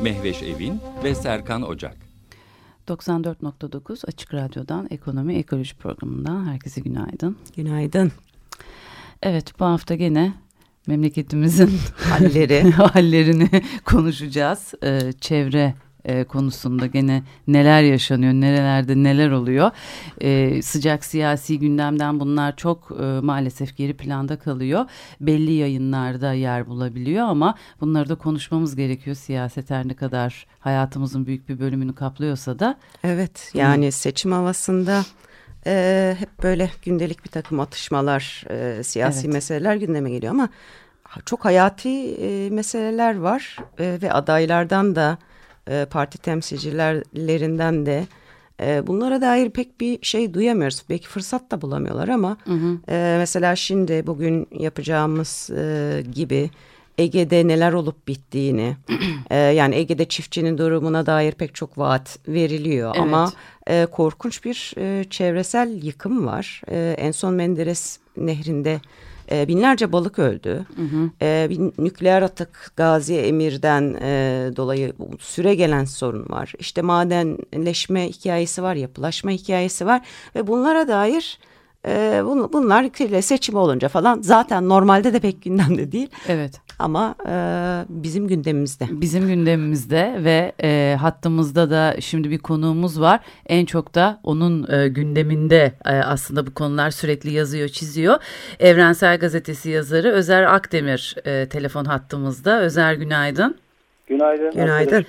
Mehveş Evin ve Serkan Ocak. 94.9 Açık Radyo'dan Ekonomi Ekoloji Programı'ndan herkese günaydın. Günaydın. Evet bu hafta gene memleketimizin halleri hallerini konuşacağız. Ee, çevre e, konusunda gene neler yaşanıyor, nerelerde neler oluyor. E, sıcak siyasi gündemden bunlar çok e, maalesef geri planda kalıyor. Belli yayınlarda yer bulabiliyor ama bunları da konuşmamız gerekiyor. Siyaset her ne kadar hayatımızın büyük bir bölümünü kaplıyorsa da. Evet yani seçim havasında e, hep böyle gündelik bir takım atışmalar, e, siyasi evet. meseleler gündeme geliyor ama çok hayati e, meseleler var e, ve adaylardan da e, parti temsilcilerinden de e, bunlara dair pek bir şey duyamıyoruz. Belki fırsat da bulamıyorlar ama hı hı. E, mesela şimdi bugün yapacağımız e, gibi Ege'de neler olup bittiğini e, yani Ege'de çiftçinin durumuna dair pek çok vaat veriliyor evet. ama e, korkunç bir e, çevresel yıkım var. E, en son Menderes Nehri'nde e, binlerce balık öldü. Hı hı. E, bir nükleer atık Gazi Emir'den e, dolayı süre gelen sorun var. İşte madenleşme hikayesi var, yapılaşma hikayesi var ve bunlara dair e, bunlar seçim olunca falan zaten normalde de pek gündemde değil. Evet. Ama e, bizim gündemimizde. Bizim gündemimizde ve e, hattımızda da şimdi bir konuğumuz var. En çok da onun e, gündeminde e, aslında bu konular sürekli yazıyor, çiziyor. Evrensel Gazetesi yazarı Özer Akdemir e, telefon hattımızda. Özer günaydın. Günaydın. Günaydın.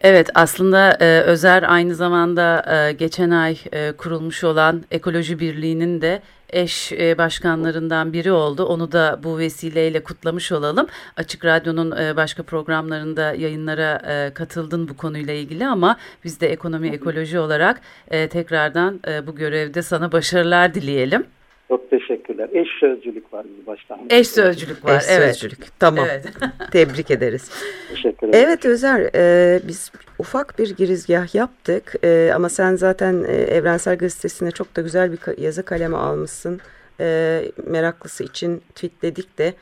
Evet aslında e, Özer aynı zamanda e, geçen ay e, kurulmuş olan Ekoloji Birliği'nin de eş e, başkanlarından biri oldu. Onu da bu vesileyle kutlamış olalım. Açık Radyo'nun e, başka programlarında yayınlara e, katıldın bu konuyla ilgili ama biz de ekonomi ekoloji olarak e, tekrardan e, bu görevde sana başarılar dileyelim. Çok teşekkürler. Eş sözcülük var bir baştan. Eş sözcülük var. Eş evet. sözcülük. Tamam. Evet. Tebrik ederiz. Teşekkür ederim. Evet Özer, e, biz ufak bir girizgah yaptık e, ama sen zaten e, Evrensel Gazetesi'ne çok da güzel bir yazı kalemi almışsın. E, meraklısı için tweetledik de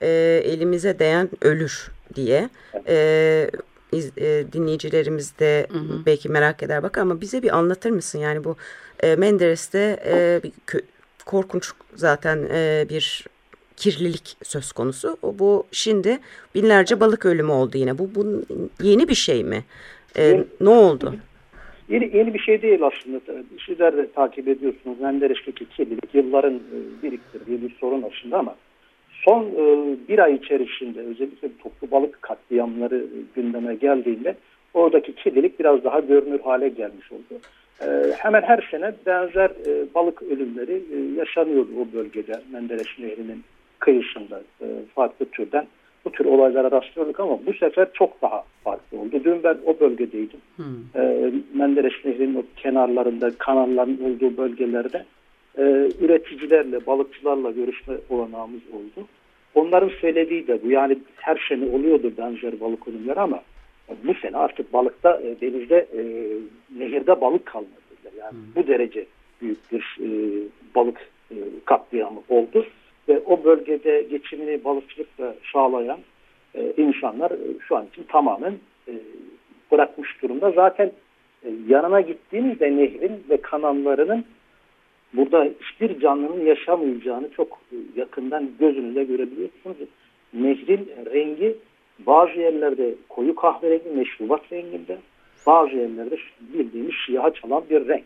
e, elimize değen ölür diye. E, iz, e, dinleyicilerimiz de hı hı. belki merak eder bak ama bize bir anlatır mısın? Yani bu e, Menderes'te e, bir korkunç zaten e, bir kirlilik söz konusu. O bu şimdi binlerce balık ölümü oldu yine. Bu, bu yeni bir şey mi? E, yeni, ne oldu? Yeni, yeni bir şey değil aslında. Sizler de takip ediyorsunuz. Menderes'teki kirlilik yılların e, biriktirdiği bir sorun aslında ama son e, bir ay içerisinde özellikle toplu balık katliamları gündeme geldiğinde oradaki kirlilik biraz daha görünür hale gelmiş oldu. Ee, hemen her sene benzer e, balık ölümleri e, yaşanıyordu o bölgede Menderes Nehri'nin kıyısında e, farklı türden bu tür olaylara rastlıyorduk ama bu sefer çok daha farklı oldu. Dün ben o bölgedeydim. Hmm. E, Menderes Nehri'nin o kenarlarında kanalların olduğu bölgelerde e, üreticilerle, balıkçılarla görüşme olanağımız oldu. Onların söylediği de bu. Yani her sene oluyordu benzer balık ölümleri ama bu sene artık balıkta e, denizde e, nehirde balık kalmadı. Yani hmm. bu derece büyük bir e, balık e, katliamı oldu ve o bölgede geçimini balıkçılıkla sağlayan e, insanlar e, şu an için tamamen e, bırakmış durumda. Zaten e, yanına gittiğinizde nehrin ve kanallarının burada hiçbir canlının yaşamayacağını çok yakından gözünüzde görebiliyorsunuz. Nehrin rengi bazı yerlerde koyu kahverengi meşrubat renginde, bazı yerlerde bildiğimiz siyaha çalan bir renk.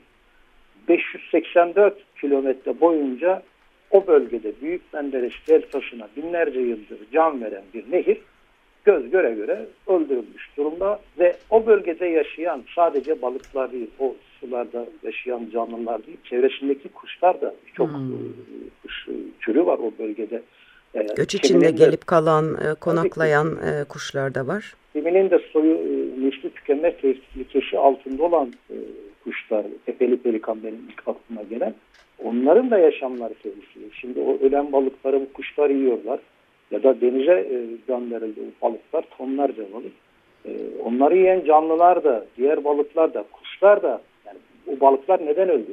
584 kilometre boyunca o bölgede Büyük Menderes deltasına binlerce yıldır can veren bir nehir göz göre göre öldürülmüş durumda ve o bölgede yaşayan sadece balıklar değil, o sularda yaşayan canlılar değil, çevresindeki kuşlar da çok hmm. E, kuş e, türü var o bölgede. E, Göç içinde gelip kalan, konaklayan tabii, kuşlar da var. Kiminin de soyu nesli tükenme tehlikesi altında olan e, kuşlar, tepeli pelikan benim ilk aklıma gelen, onların da yaşamları tehlikeli. Şimdi o ölen balıkları bu kuşlar yiyorlar ya da denize e, gönderildi balıklar, tonlarca balık. E, onları yiyen canlılar da, diğer balıklar da, kuşlar da, yani o balıklar neden öldü?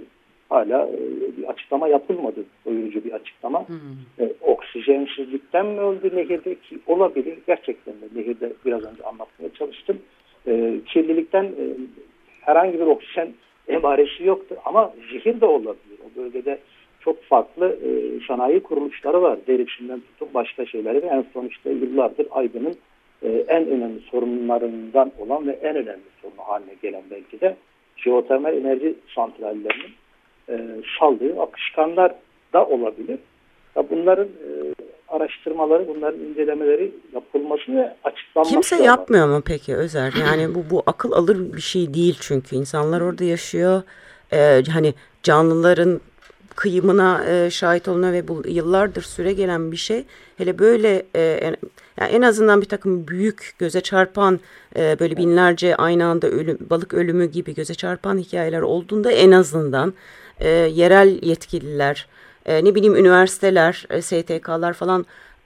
Hala e, bir açıklama yapılmadı, doyurucu bir açıklama. Hmm. E, oksijensizlikten mi öldü nehirde ki olabilir. Gerçekten de nehirde biraz önce anlatmaya çalıştım. E, kirlilikten e, herhangi bir oksijen emaresi yoktu ama zehir de olabilir. O bölgede çok farklı e, sanayi kuruluşları var. Derişimden tutun başka şeyleri ve en son işte yıllardır Aydın'ın e, en önemli sorunlarından olan ve en önemli sorunu haline gelen belki de jeotermal enerji santrallerinin e, saldığı akışkanlar da olabilir. Ya bunların e, araştırmaları, bunların incelemeleri yapılması ve açıklanması Kimse yapmıyor mu peki Özer? Yani bu, bu akıl alır bir şey değil çünkü insanlar orada yaşıyor. Ee, hani canlıların kıyımına e, şahit olunan ve bu yıllardır süre gelen bir şey. Hele böyle e, en, yani en azından bir takım büyük göze çarpan e, böyle binlerce aynı anda ölüm, balık ölümü gibi göze çarpan hikayeler olduğunda en azından e, yerel yetkililer, e, ne bileyim üniversiteler, e, STK'lar falan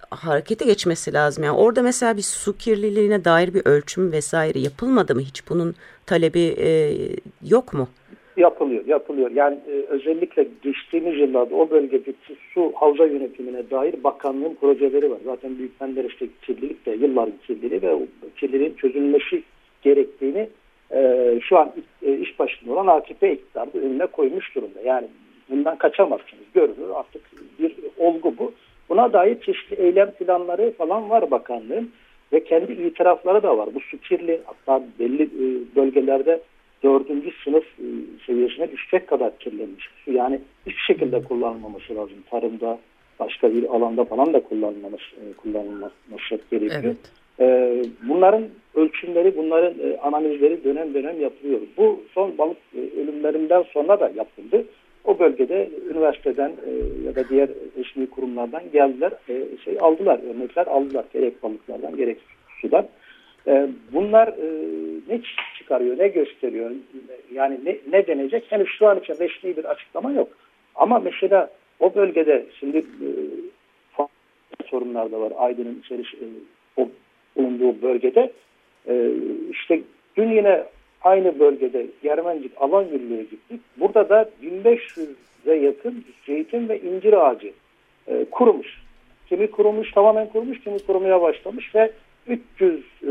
harekete geçmesi lazım. Yani orada mesela bir su kirliliğine dair bir ölçüm vesaire yapılmadı mı? Hiç bunun talebi e, yok mu? Yapılıyor, yapılıyor. Yani e, özellikle geçtiğimiz yıllarda o bölgedeki su havza yönetimine dair bakanlığın projeleri var. Zaten Büyük Menderes'teki kirlilik de yılların kirliliği ve kirliliğin çözülmesi gerektiğini e, şu an e, iş başında olan AKP iktidarı önüne koymuş durumda. Yani bundan kaçamazsınız. Görülür artık bir olgu bu. Buna dair çeşitli eylem planları falan var bakanlığın ve kendi itirafları da var. Bu su kirli hatta belli e, bölgelerde dördüncü sınıf e, seviyesine düşecek kadar kirlenmiş. Yani hiçbir şekilde kullanılmaması lazım. Tarımda, başka bir alanda falan da kullanılması, e, kullanılması gerekiyor. Evet. E, bunların ölçümleri, bunların analizleri dönem dönem yapılıyor. Bu son balık ölümlerinden sonra da yapıldı. O bölgede üniversiteden ya da diğer resmi kurumlardan geldiler, şey aldılar, örnekler aldılar. Gerek balıklardan, gerek sudan. Bunlar ne çıkarıyor, ne gösteriyor, yani ne, ne denecek? Henüz şu an için resmi bir açıklama yok. Ama mesela o bölgede şimdi e, sorunlar da var. Aydın'ın içerisi e, o bulunduğu bölgede e, işte dün yine aynı bölgede Germencik alan yürürlüğe gittik. Burada da 1500'e yakın zeytin ve incir ağacı e, kurumuş. Kimi kurumuş, tamamen kurumuş, kimi kurumaya başlamış ve 300 e,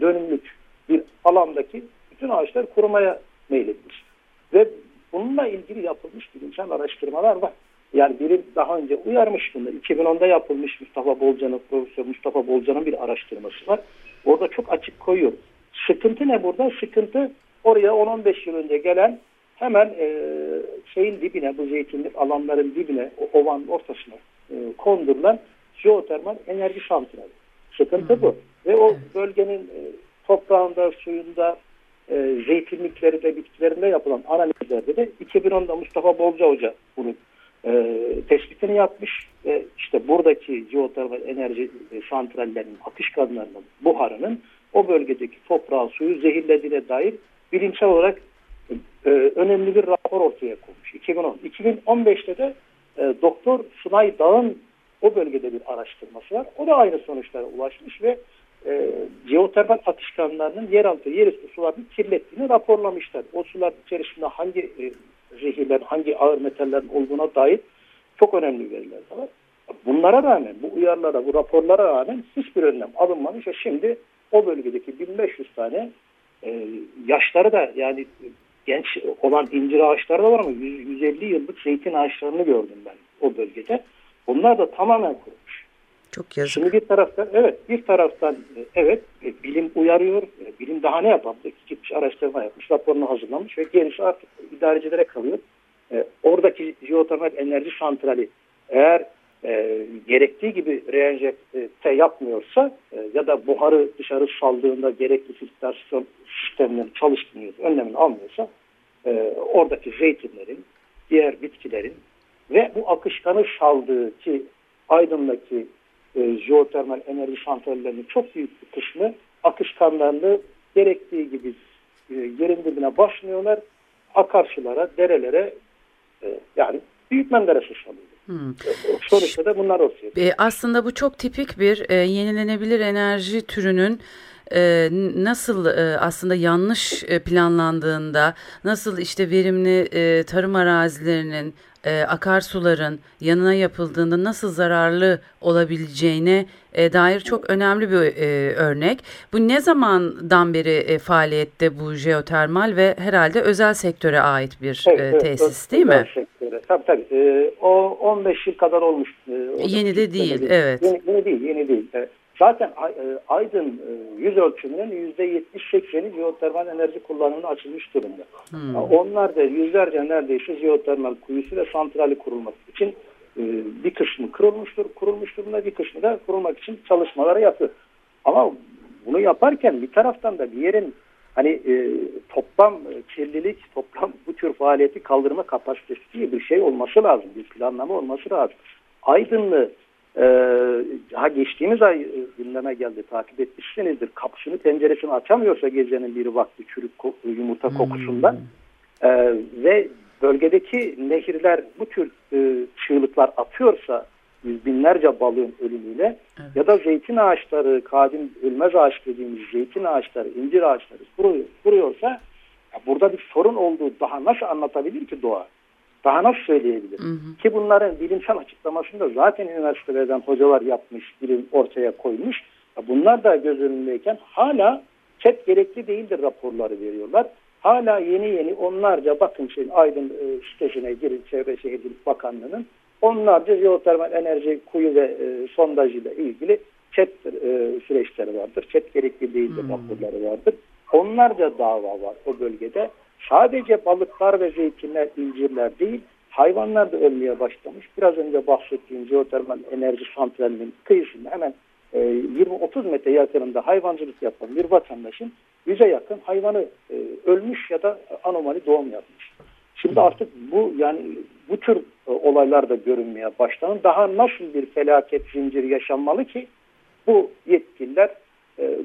dönümlük bir alandaki bütün ağaçlar kurumaya meyletmiş. Ve bununla ilgili yapılmış bilimsel araştırmalar var. Yani biri daha önce uyarmış bunu. 2010'da yapılmış Mustafa Bolcan'ın, Profesör Mustafa Bolcan'ın bir araştırması var. Orada çok açık koyuyor. Sıkıntı ne burada? Sıkıntı oraya 10-15 yıl önce gelen hemen e, şeyin dibine, bu zeytinlik alanların dibine, o ovanın ortasına e, kondurulan jeotermal enerji santrali. Sıkıntı bu. Ve o bölgenin e, toprağında, suyunda, e, zeytinlikleri de bitkilerinde yapılan analizlerde de 2010'da Mustafa Bolca Hoca bunu e, tespitini yapmış ve işte buradaki jeotermal enerji e, santrallerinin akışkanlarının buharının o bölgedeki toprağı suyu zehirlediğine dair bilimsel olarak e, önemli bir rapor ortaya koymuş 2010. 2015'te de e, Doktor Sunay Dağ'ın o bölgede bir araştırması var. O da aynı sonuçlara ulaşmış ve e, jeotermal akışkanlarının yeraltı, yerüstü sularını kirlettiğini raporlamışlar. O sular içerisinde hangi e, zehirler, hangi ağır metallerin olduğuna dair çok önemli veriler var. Bunlara rağmen, bu uyarılara, bu raporlara rağmen hiçbir önlem alınmamış şimdi o bölgedeki 1500 tane e, yaşları da yani genç olan incir ağaçları da var ama 100, 150 yıllık zeytin ağaçlarını gördüm ben o bölgede. Onlar da tamamen kurumuş. Çok yazık. Şimdi bir taraftan evet bir taraftan e, evet e, bilim uyarıyor. E, bilim daha ne yapabilir? Gitmiş araştırma yapmış, raporunu hazırlamış ve gerisi artık idarecilere kalıyor. Oradaki jeotermal enerji santrali eğer e, gerektiği gibi reenjekte yapmıyorsa e, ya da buharı dışarı saldığında gerekli filtrasyon sistemleri çalışmıyor, önlemini almıyorsa e, oradaki zeytinlerin, diğer bitkilerin ve bu akışkanı saldığı ki Aydın'daki e, jeotermal enerji santrallerinin çok büyük bir kısmı akışkanlarını gerektiği gibi e, yerin dibine basmıyorlar. Akarsulara, derelere e, yani büyük menderes salıyor. Hmm. Sonuçta da bunlar ortaya. E, aslında bu çok tipik bir e, yenilenebilir enerji türünün e, nasıl e, aslında yanlış e, planlandığında, nasıl işte verimli e, tarım arazilerinin, e, akarsuların yanına yapıldığında nasıl zararlı olabileceğine e, dair çok önemli bir e, örnek. Bu ne zamandan beri e, faaliyette bu jeotermal ve herhalde özel sektöre ait bir evet, e, tesis evet, değil mi? Sektöre. Tabii tabii. E, o 15 yıl kadar olmuş. E, yeni de değil, evet. Yeni, yeni değil, yeni değil. Evet. Zaten e, Aydın e, yüz ölçümünün %70-80'i jeotermal enerji kullanımına açılmış durumda. Hmm. Onlar da yüzlerce neredeyse jeotermal kuyusu ve santrali kurulmak için e, bir kısmı kırılmıştır, kurulmuş durumda bir kısmı da kurulmak için çalışmaları yapıyor. Ama bunu yaparken bir taraftan da bir yerin hani e, toplam kirlilik, toplam bu tür faaliyeti kaldırma kapasitesi diye bir şey olması lazım. Bir planlama olması lazım. Aydınlı e, ha geçtiğimiz ay e, gündeme geldi takip etmişsinizdir. Kapısını penceresini açamıyorsa gecenin bir vakti çürük yumurta hmm. kokusundan e, ve bölgedeki nehirler bu tür e, çığlıklar atıyorsa yüz binlerce balığın ölümüyle evet. ya da zeytin ağaçları, kadim ölmez ağaç dediğimiz zeytin ağaçları, incir ağaçları kuruyor, kuruyorsa burada bir sorun olduğu daha nasıl anlatabilir ki doğa? Daha nasıl söyleyebilir? Hı hı. Ki bunların bilimsel açıklamasında zaten üniversitelerden hocalar yapmış, bilim ortaya koymuş. Bunlar da göz önündeyken hala chat gerekli değildir raporları veriyorlar. Hala yeni yeni onlarca bakın şimdi Aydın e, sitesine girin Çevre Şehircilik Bakanlığı'nın onlarca jeotermal enerji kuyu ve e, sondajıyla ilgili chat e, süreçleri vardır. Chat gerekli değildir hmm. raporları vardır. Onlarca dava var o bölgede. Sadece balıklar ve zeytinler, incirler değil, hayvanlar da ölmeye başlamış. Biraz önce bahsettiğim jeotermal enerji santralinin kıyısında hemen e, 20-30 metre yakınında hayvancılık yapan bir vatandaşın yüze yakın hayvanı e, ölmüş ya da anomali doğum yapmış. Şimdi artık bu yani bu tür e, olaylar da görünmeye başlandı. Daha nasıl bir felaket zinciri yaşanmalı ki bu yetkililer e,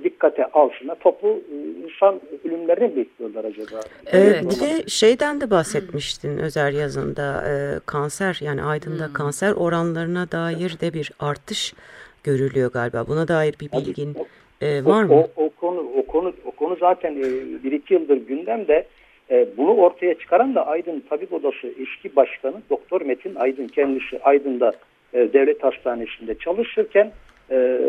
dikkate alsınlar. Toplu e, insan ölümlerini bekliyorlar acaba? Evet. Bir de şeyden de bahsetmiştin Özer yazında e, kanser yani Aydın'da hmm. kanser oranlarına dair de bir artış görülüyor galiba. Buna dair bir bilgin e, var o, mı? O, o konu o konu o konu zaten e, bir iki yıldır gündemde. E, bunu ortaya çıkaran da Aydın Tabip Odası eski başkanı Doktor Metin Aydın kendisi Aydın'da e, devlet hastanesinde çalışırken e,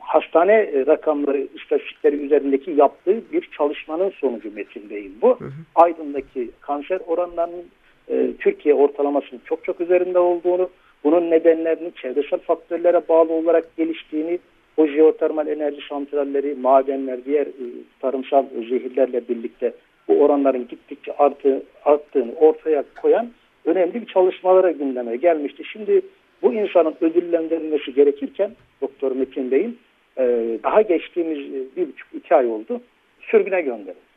hastane rakamları, istatistikleri üzerindeki yaptığı bir çalışmanın sonucu Metin Bey'in bu. Hı hı. Aydın'daki kanser oranlarının e, Türkiye ortalamasının çok çok üzerinde olduğunu, bunun nedenlerinin çevresel faktörlere bağlı olarak geliştiğini, o jeotermal enerji santralleri, madenler, diğer e, tarımsal zehirlerle birlikte bu oranların gittikçe artı, arttığını ortaya koyan önemli bir çalışmalara gündeme gelmişti. Şimdi bu insanın ödüllendirilmesi gerekirken Doktor Metin Bey'in e, daha geçtiğimiz e, bir buçuk iki ay oldu sürgüne gönderildi.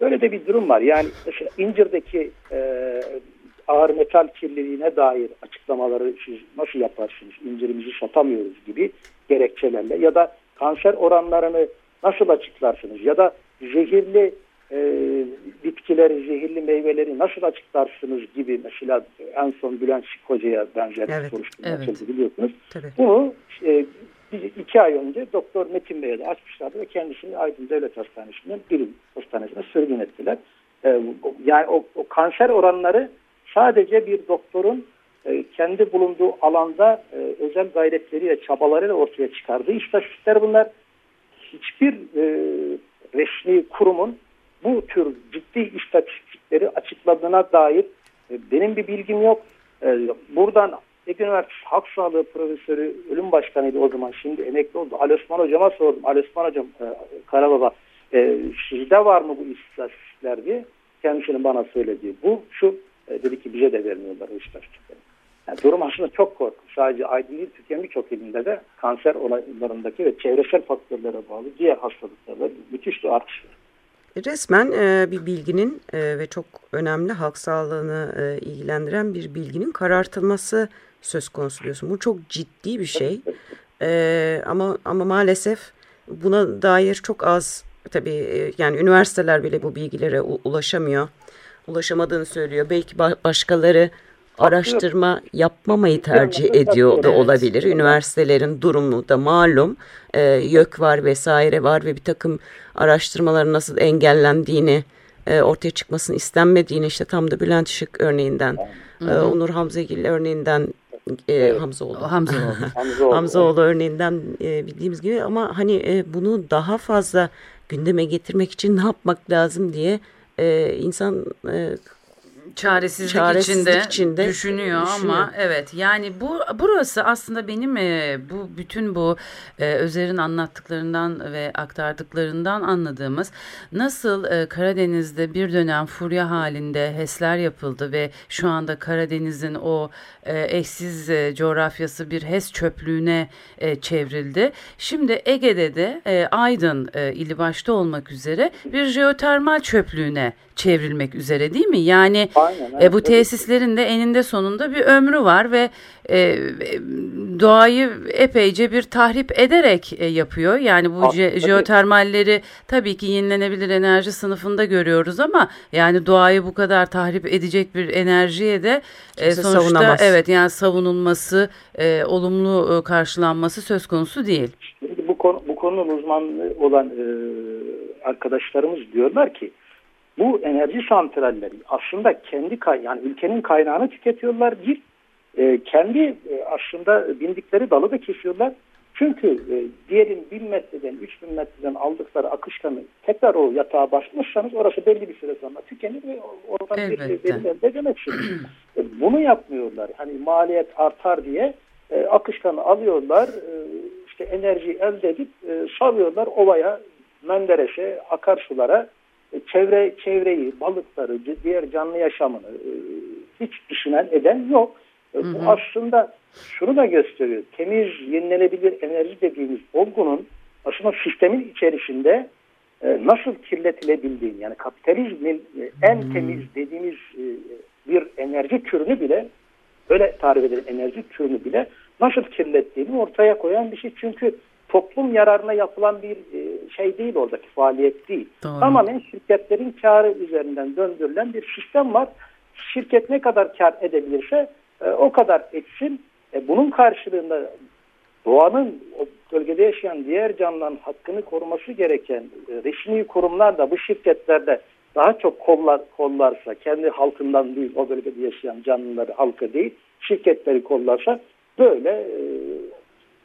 Böyle de bir durum var. Yani mesela İncir'deki e, ağır metal kirliliğine dair açıklamaları siz nasıl yaparsınız? İncirimizi satamıyoruz gibi gerekçelerle ya da kanser oranlarını nasıl açıklarsınız? Ya da zehirli e, bitkileri, zehirli meyveleri nasıl açıklarsınız gibi mesela en son Bülent Şık Hoca'ya benzer evet, soruşturma evet. açıldı biliyorsunuz. Tabii. Bunu e, iki ay önce Doktor Metin Bey'e de açmışlardı ve kendisini Aydın Devlet Hastanesi'nden bilim hastanesine sürgün ettiler. E, yani o, o kanser oranları sadece bir doktorun e, kendi bulunduğu alanda e, özel gayretleriyle, çabalarıyla ortaya çıkardığı istatistikler bunlar. Hiçbir e, resmi kurumun bu tür ciddi istatistikleri açıkladığına dair e, benim bir bilgim yok. E, buradan Ege Üniversitesi Halk Sağlığı Profesörü ölüm başkanıydı o zaman şimdi emekli oldu. Ali Osman Hocam'a sordum. Ali Osman Hocam e, Karababa e, sizde var mı bu istatistikler diye kendisinin bana söylediği bu şu dedi ki bize de vermiyorlar o istatistikleri. Yani durum aslında çok korkunç. Sadece Aydın değil Türkiye'nin birçok ilinde de kanser olaylarındaki ve çevresel faktörlere bağlı diğer hastalıklarda müthiş bir artış var. Resmen e, bir bilginin e, ve çok önemli halk sağlığını e, ilgilendiren bir bilginin karartılması söz konusu diyorsun. Bu çok ciddi bir şey. E, ama ama maalesef buna dair çok az tabii e, yani üniversiteler bile bu bilgilere ulaşamıyor. Ulaşamadığını söylüyor. Belki başkaları araştırma yapmamayı tercih ediyor da olabilir. Üniversitelerin durumu da malum. E, YÖK var vesaire var ve bir takım araştırmaların nasıl engellendiğini e, ortaya çıkmasını istenmediğini işte tam da Bülent Işık örneğinden, e, Onur Hamzagil örneğinden e, evet. Hamzaoğlu. Hamzaoğlu. Hamzaoğlu. Hamzaoğlu örneğinden e, bildiğimiz gibi ama hani e, bunu daha fazla gündeme getirmek için ne yapmak lazım diye e, insan e, çaresizlik, çaresizlik içinde, içinde düşünüyor, düşünüyor. ama evet. Yani bu burası aslında benim e, bu bütün bu e, Özer'in anlattıklarından ve aktardıklarından anladığımız nasıl e, Karadeniz'de bir dönem furya halinde HES'ler yapıldı ve şu anda Karadeniz'in o eşsiz e, coğrafyası bir HES çöplüğüne e, çevrildi. Şimdi Ege'de de e, Aydın e, ili başta olmak üzere bir jeotermal çöplüğüne çevrilmek üzere değil mi? Yani Aynen, evet, e, bu tesislerin de eninde sonunda bir ömrü var ve e, doğayı epeyce bir tahrip ederek e, yapıyor. Yani bu je, jeotermalleri tabii ki yenilenebilir enerji sınıfında görüyoruz ama yani doğayı bu kadar tahrip edecek bir enerjiye de e, sonuçta evet yani savunulması, e, olumlu e, karşılanması söz konusu değil. Şimdi bu konu bu konunun uzmanı olan e, arkadaşlarımız diyorlar ki bu enerji santralleri aslında kendi yani ülkenin kaynağını tüketiyorlar. Bir e, kendi e, aslında bindikleri dalı da kesiyorlar. Çünkü e, diyelim 1000 metreden 3000 metreden aldıkları akışkanı tekrar o yatağa başlarsanız orası belli bir süre sonra tükenir ve oradan bir verim elde edemezsiniz. E, bunu yapmıyorlar. Hani maliyet artar diye e, akışkanı alıyorlar. E, işte enerji elde edip e, salıyorlar ovaya, Menderes'e, akarsulara çevre çevreyi, balıkları, diğer canlı yaşamını e, hiç düşünen eden yok. E, hı hı. Bu aslında şunu da gösteriyor. Temiz, yenilenebilir enerji dediğimiz olgunun aslında sistemin içerisinde e, nasıl kirletilebildiğini yani kapitalizmin en hmm. temiz dediğimiz bir enerji türünü bile öyle tarif edilen enerji türünü bile nasıl kirlettiğini ortaya koyan bir şey. Çünkü toplum yararına yapılan bir e, şey değil oradaki faaliyet değil. Doğru. Tamamen şirketlerin karı üzerinden döndürülen bir sistem var. Şirket ne kadar kar edebilirse e, o kadar etsin. E, bunun karşılığında doğanın o bölgede yaşayan diğer canlıların hakkını koruması gereken resmi kurumlar da bu şirketlerde daha çok kollar kollarsa kendi halkından değil o bölgede yaşayan canlıları halkı değil şirketleri kollarsa böyle e,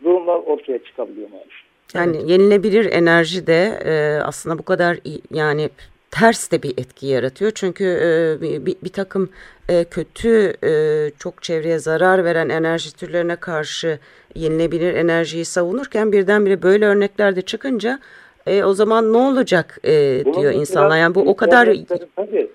durumlar ortaya çıkabiliyor maalesef. Yani evet. yenilebilir enerji de e, aslında bu kadar yani ters de bir etki yaratıyor. Çünkü e, bir, bir takım e, kötü e, çok çevreye zarar veren enerji türlerine karşı yenilebilir enerjiyi savunurken birdenbire böyle örnekler de çıkınca e, o zaman ne olacak e, diyor insanlar. Yani bu o kadar tabii,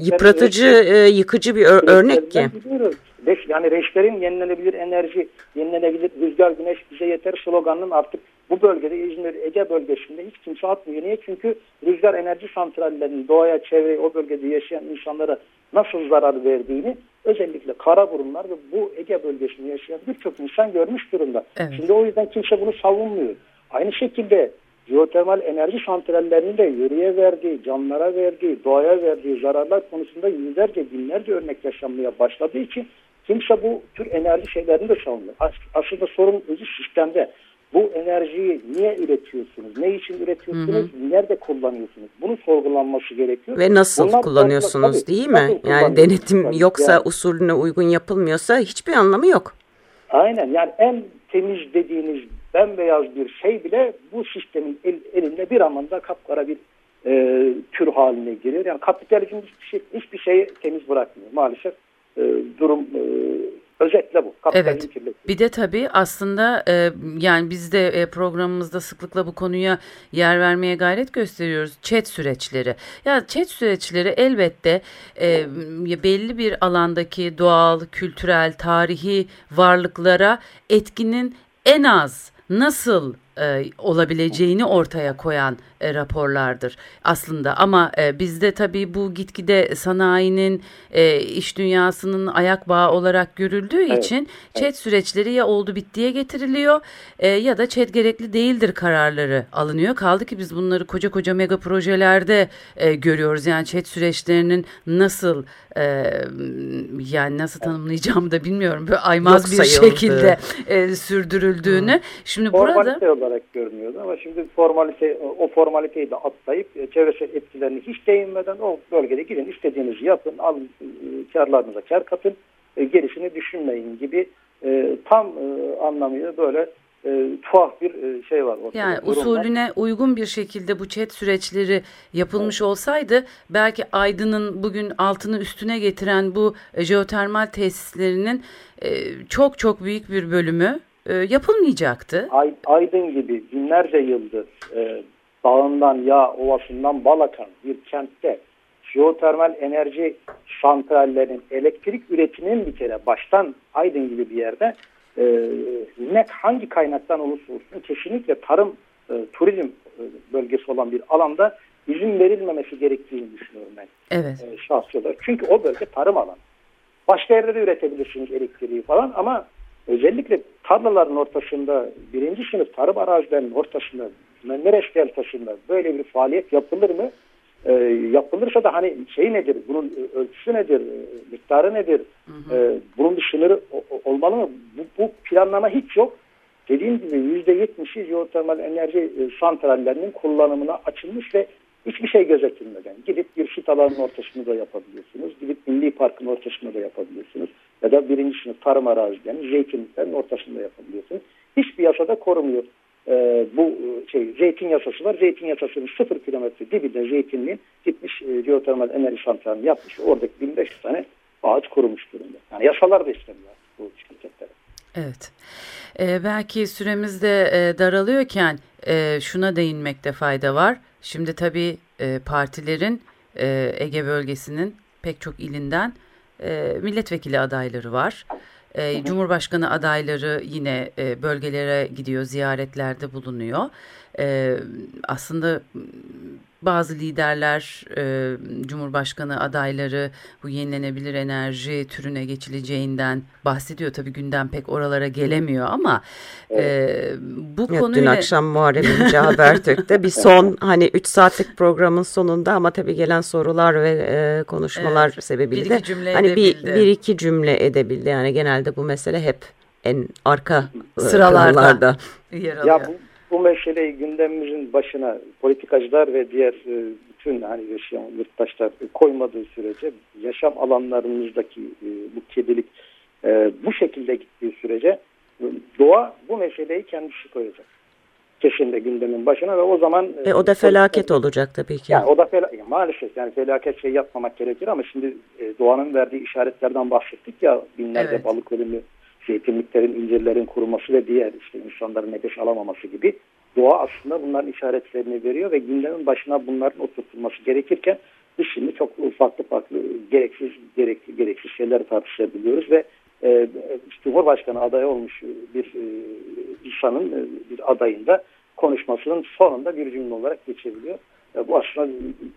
yıpratıcı, e, yıkıcı bir örnek ki. Biliyoruz. Reş, yani reşlerin yenilenebilir enerji, yenilenebilir rüzgar, güneş bize yeter sloganının artık bu bölgede İzmir, Ege bölgesinde hiç kimse atmıyor. Niye? Çünkü rüzgar enerji santrallerinin doğaya, çevreye, o bölgede yaşayan insanlara nasıl zarar verdiğini özellikle kara burunlar ve bu Ege bölgesinde yaşayan birçok insan görmüş durumda. Evet. Şimdi o yüzden kimse bunu savunmuyor. Aynı şekilde jeotermal enerji santrallerinin de yürüye verdiği, canlara verdiği, doğaya verdiği zararlar konusunda yüzlerce, binlerce örnek yaşanmaya başladığı için Kimse bu tür enerji şeylerini de savunmuyor. Aslında sorun özü sistemde. Bu enerjiyi niye üretiyorsunuz? Ne için üretiyorsunuz? Hı hı. Nerede kullanıyorsunuz? Bunun sorgulanması gerekiyor. Ve nasıl Bunlar kullanıyorsunuz tabii, değil mi? Yani denetim yoksa yani, usulüne uygun yapılmıyorsa hiçbir anlamı yok. Aynen yani en temiz dediğiniz bembeyaz bir şey bile bu sistemin el, elinde bir anlamda kapkara bir e, tür haline geliyor. Yani kapitalizm hiçbir, şey, hiçbir şeyi temiz bırakmıyor maalesef e, durum e, özetle bu. Evet. Bir de tabii aslında e, yani biz de e, programımızda sıklıkla bu konuya yer vermeye gayret gösteriyoruz. Chat süreçleri. Ya chat süreçleri elbette e, belli bir alandaki doğal, kültürel, tarihi varlıklara etkinin en az nasıl e, olabileceğini ortaya koyan e, raporlardır aslında. Ama e, bizde tabii bu gitgide sanayinin e, iş dünyasının ayak bağı olarak görüldüğü evet, için evet. ÇED süreçleri ya oldu bittiye getiriliyor e, ya da ÇED gerekli değildir kararları alınıyor. Kaldı ki biz bunları koca koca mega projelerde e, görüyoruz. Yani ÇED süreçlerinin nasıl e, yani nasıl tanımlayacağımı da bilmiyorum. Böyle aymaz Yok bir sayıldı. şekilde e, sürdürüldüğünü. Hı. Şimdi Formalite burada olarak görünüyordu ama şimdi formalite o formaliteyi de atlayıp e, çevresel etkilerini hiç değinmeden o bölgede gidin istediğinizi yapın, alın e, karlarınıza kar katın, e, gerisini düşünmeyin gibi e, tam e, anlamıyla böyle e, tuhaf bir e, şey var. Ortada, yani usulüne var. uygun bir şekilde bu chat süreçleri yapılmış evet. olsaydı belki Aydın'ın bugün altını üstüne getiren bu jeotermal tesislerinin e, çok çok büyük bir bölümü e, yapılmayacaktı. Aydın gibi binlerce yıldır e, dağından yağ ovasından bal akan bir kentte jeotermal enerji santrallerinin elektrik üretiminin bir kere baştan Aydın gibi bir yerde e, ne hangi kaynaktan olursa olsun kesinlikle tarım e, turizm e, bölgesi olan bir alanda izin verilmemesi gerektiğini düşünüyorum ben. Evet. E, şahsi olarak. Çünkü o bölge tarım alanı. Başka yerde de üretebilirsiniz elektriği falan ama özellikle tarlaların ortasında birinci sınıf tarım arazilerinin ortasında Menderes Deltası'nda böyle bir faaliyet yapılır mı? E, yapılırsa da hani şey nedir? Bunun ölçüsü nedir? Miktarı nedir? Hı hı. E, bunun bir sınırı olmalı mı? Bu, bu planlama hiç yok. Dediğim gibi yüzde yetmişi jeotermal enerji e, santrallerinin kullanımına açılmış ve hiçbir şey gözetilmeden gidip bir sit alanının ortasında da yapabiliyorsunuz. Gidip milli parkın ortasında da yapabiliyorsunuz. Ya da birinci sınıf tarım arazilerinin zeytinliklerin ortasında yapabiliyorsunuz. Hiçbir yasada korumuyor. Ee, bu e, şey zeytin yasası var. Zeytin yasasının sıfır kilometre dibinde zeytinliğin gitmiş e, jeotermal enerji santralini yapmış. Oradaki 1500 tane ağaç kurumuş durumda. Yani yasalar da istemiyor bu şirketlere. Evet. Ee, belki süremiz de e, daralıyorken e, şuna değinmekte fayda var. Şimdi tabii e, partilerin e, Ege bölgesinin pek çok ilinden e, milletvekili adayları var. E, Cumhurbaşkanı adayları yine e, bölgelere gidiyor, ziyaretlerde bulunuyor. E, aslında bazı liderler, e, Cumhurbaşkanı adayları bu yenilenebilir enerji türüne geçileceğinden bahsediyor. Tabii gündem pek oralara gelemiyor ama e, bu evet, konuyla... Dün akşam Muharrem İnce Habertürk'te bir son hani 3 saatlik programın sonunda ama tabii gelen sorular ve e, konuşmalar evet, sebebiyle de hani bir, bir iki cümle edebildi. Yani genelde bu mesele hep en arka e, sıralarda yer alıyor. Ya bu bu meseleyi gündemimizin başına politikacılar ve diğer e, bütün hani yaşayan yurttaşlar koymadığı sürece yaşam alanlarımızdaki e, bu kedilik e, bu şekilde gittiği sürece doğa bu meseleyi kendisi koyacak. Kesinlikle gündemin başına ve o zaman... E, o da felaket olacak tabii ki. Yani o da fel maalesef yani felaket şey yapmamak gerekir ama şimdi doğanın verdiği işaretlerden bahsettik ya binlerce evet. balık ölümü zeytinliklerin, incirlerin kuruması ve diğer işte insanların nefes alamaması gibi doğa aslında bunların işaretlerini veriyor ve gündemin başına bunların oturtulması gerekirken biz şimdi çok farklı farklı gereksiz gerekli gereksiz şeyler tartışabiliyoruz ve e, Cumhurbaşkanı adayı olmuş bir e, insanın bir adayında konuşmasının sonunda bir cümle olarak geçebiliyor. E, bu aslında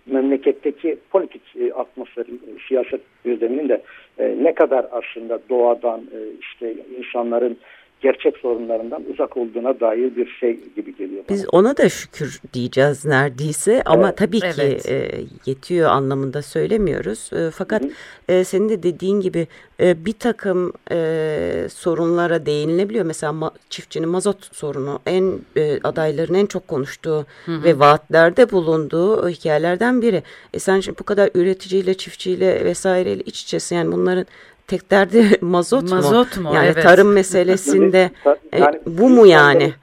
memleketteki politik e, atmosferin, e, siyaset düzleminin de ne kadar aslında doğadan, işte insanların gerçek sorunlarından uzak olduğuna dair bir şey gibi geliyor. Bana. Biz ona da şükür diyeceğiz neredeyse ama evet. tabii ki evet. e, yetiyor anlamında söylemiyoruz. E, fakat E, senin de dediğin gibi e, bir takım e, sorunlara değinilebiliyor. Mesela ma çiftçinin mazot sorunu en e, adayların en çok konuştuğu hı hı. ve vaatlerde bulunduğu hikayelerden biri. E sen şimdi bu kadar üreticiyle, çiftçiyle vesaireyle iç içesin yani bunların tek derdi mazot, mazot mu? mu? Yani evet. tarım meselesinde e, yani, e, bu mu yani?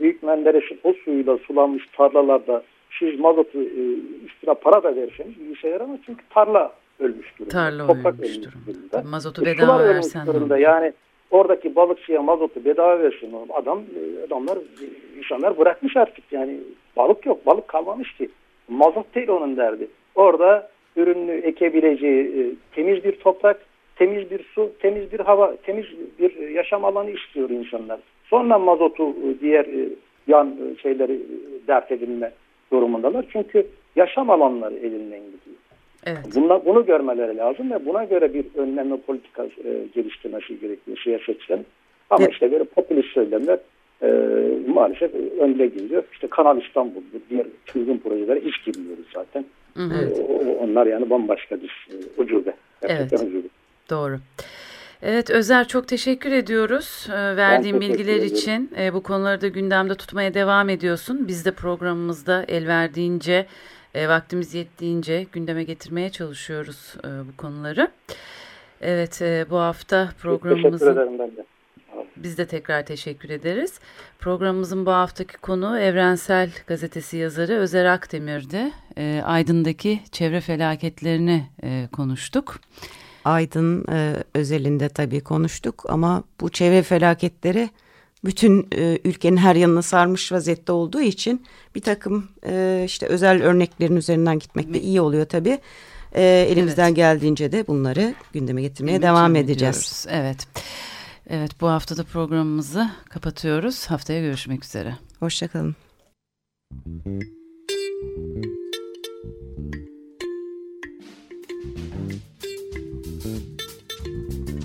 Büyük Menderes'in o suyuyla sulanmış tarlalarda siz mazotu e, üstüne para da verseniz bir işe yaramaz çünkü tarla ölmüş durumda. Tarla Toprak ölmüş, ölmüş durumda. Mazotu e, bedava versen. Durumda. Yani oradaki balıkçıya mazotu bedava versin. Adam, e, adamlar, insanlar bırakmış artık yani balık yok, balık kalmamış ki. Mazot değil onun derdi. Orada ürünü ekebileceği temiz bir toprak, temiz bir su, temiz bir hava, temiz bir yaşam alanı istiyor insanlar. Sonra mazotu e, diğer e, yan e, şeyleri e, dert edilme durumundalar. Çünkü yaşam alanları elinden gidiyor. Evet. Bunla, bunu görmeleri lazım ve buna göre bir önlem ve politika e, geliştirmesi gerekiyor siyasetçilerin. Ama evet. işte böyle popülist söylemler e, maalesef önde gidiyor. İşte Kanal İstanbul'dur, diğer çılgın projelere hiç girmiyoruz zaten. Hı. E, onlar yani bambaşka bir e, ucube. Evet. Ucube. Doğru. Evet Özer çok teşekkür ediyoruz e, verdiğin bilgiler için. E, bu konuları da gündemde tutmaya devam ediyorsun. Biz de programımızda el verdiğince, e, vaktimiz yettiğince gündeme getirmeye çalışıyoruz e, bu konuları. Evet e, bu hafta programımızın... Teşekkür ederim ben de. Biz de tekrar teşekkür ederiz. Programımızın bu haftaki konu Evrensel Gazetesi yazarı Özer Akdemir'di. E, Aydın'daki çevre felaketlerini e, konuştuk. Aydın e, özelinde tabii konuştuk ama bu çevre felaketleri bütün e, ülkenin her yanına sarmış vaziyette olduğu için bir takım e, işte özel örneklerin üzerinden gitmek de iyi oluyor tabii. E, elimizden evet. geldiğince de bunları gündeme getirmeye Gündeme devam edeceğiz. Evet. Evet bu haftada programımızı kapatıyoruz. Haftaya görüşmek üzere. Hoşçakalın.